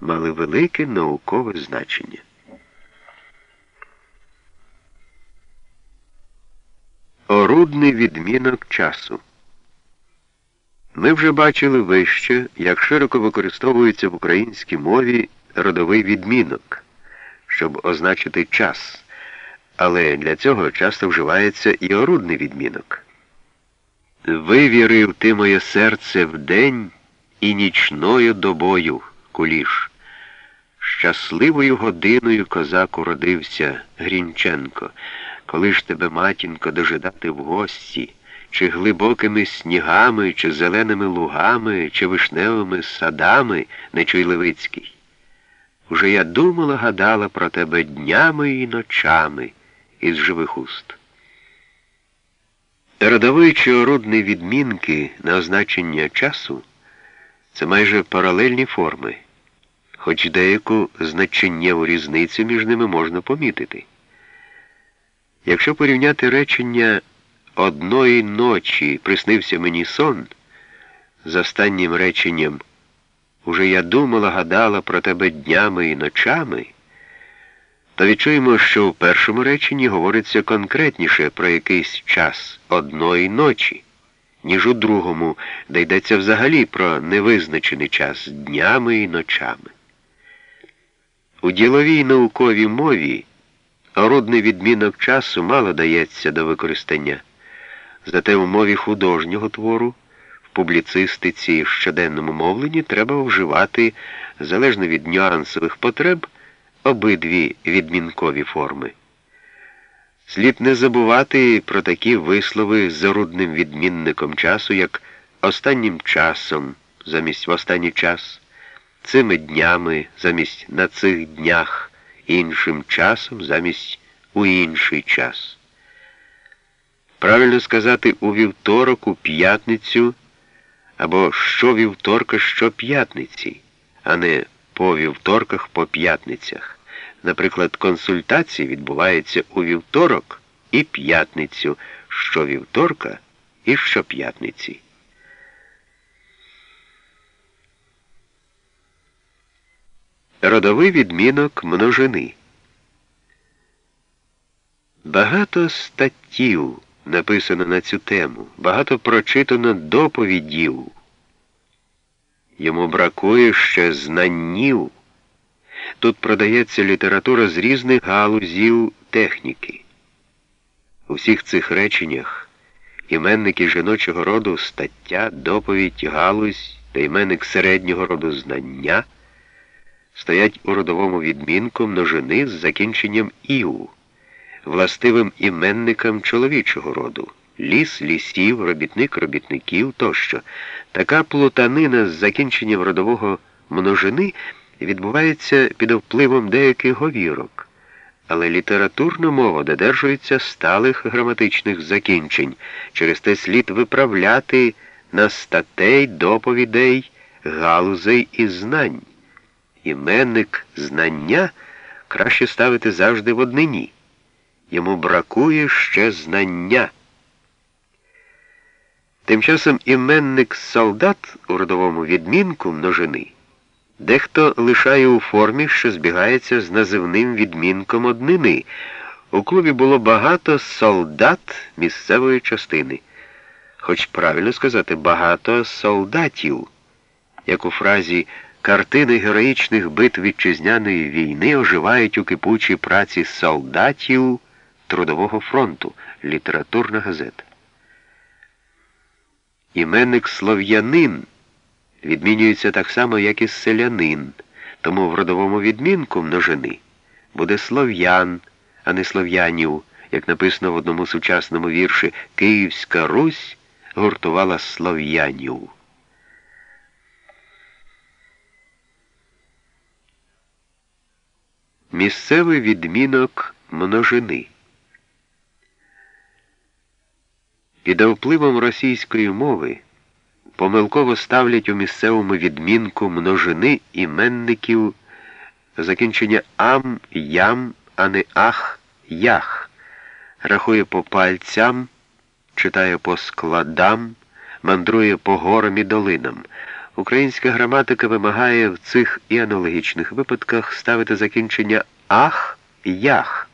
мали велике наукове значення. Орудний відмінок часу. Ми вже бачили вище, як широко використовується в українській мові родовий відмінок, щоб означити час. Але для цього часто вживається і орудний відмінок. Вивірив ти моє серце вдень і нічною добою, куліш. Щасливою годиною козак уродився, Грінченко, коли ж тебе, матінко, дожидати в гості, чи глибокими снігами, чи зеленими лугами, чи вишневими садами, Нечуй Левицький. Уже я думала, гадала про тебе днями і ночами із живих уст. Родовий чи орудний відмінки на означення часу це майже паралельні форми, хоч деяку значеннєву різницю між ними можна помітити. Якщо порівняти речення одної ночі приснився мені сон з останнім реченням Уже я думала, гадала про тебе днями і ночами то відчуємо, що в першому реченні говориться конкретніше про якийсь час одної ночі, ніж у другому, де йдеться взагалі про невизначений час днями і ночами. У діловій науковій мові орудний відмінок часу мало дається до використання, зате в мові художнього твору, в публіцистиці в щоденному мовленні треба вживати, залежно від нюансових потреб, обидві відмінкові форми. Слід не забувати про такі вислови з зарудним відмінником часу, як останнім часом замість в останній час, цими днями замість на цих днях, іншим часом замість у інший час. Правильно сказати у вівторок, у п'ятницю або що вівторка, що п'ятниці, а не по вівторках, по п'ятницях. Наприклад, консультації відбуваються у вівторок і п'ятницю, щовівторка і щоп'ятниці. Родовий відмінок множини. Багато статтів написано на цю тему, багато прочитано доповідів. Йому бракує ще знаннів. Тут продається література з різних галузів техніки. У всіх цих реченнях іменники жіночого роду стаття, доповідь, галузь та іменник середнього роду знання стоять у родовому відмінку множини з закінченням іу, властивим іменникам чоловічого роду. Ліс, лісів, робітник, робітників тощо. Така плутанина з закінченням родового множини відбувається під впливом деяких говірок, але літературна мова додержується сталих граматичних закінчень, через те слід виправляти на статей, доповідей, галузей і знань. Іменник знання краще ставити завжди в однині. Йому бракує ще знання. Тим часом іменник солдат у родовому відмінку множини. Дехто лишає у формі, що збігається з називним відмінком однини. У клубі було багато солдат місцевої частини. Хоч правильно сказати, багато солдатів, як у фразі картини героїчних битв вітчизняної війни оживають у кипучій праці солдатів Трудового фронту, літературна газета. Іменник слов'янин відмінюється так само, як і селянин, тому в родовому відмінку множини буде слов'ян, а не слов'янів, як написано в одному сучасному вірші Київська Русь гуртувала слов'янів. Місцевий відмінок множини. Під впливом російської мови помилково ставлять у місцевому відмінку множини іменників закінчення ам, ям, а не ах, ях, рахує по пальцям, читає по складам, мандрує по горам і долинам. Українська граматика вимагає в цих і аналогічних випадках ставити закінчення ах ях.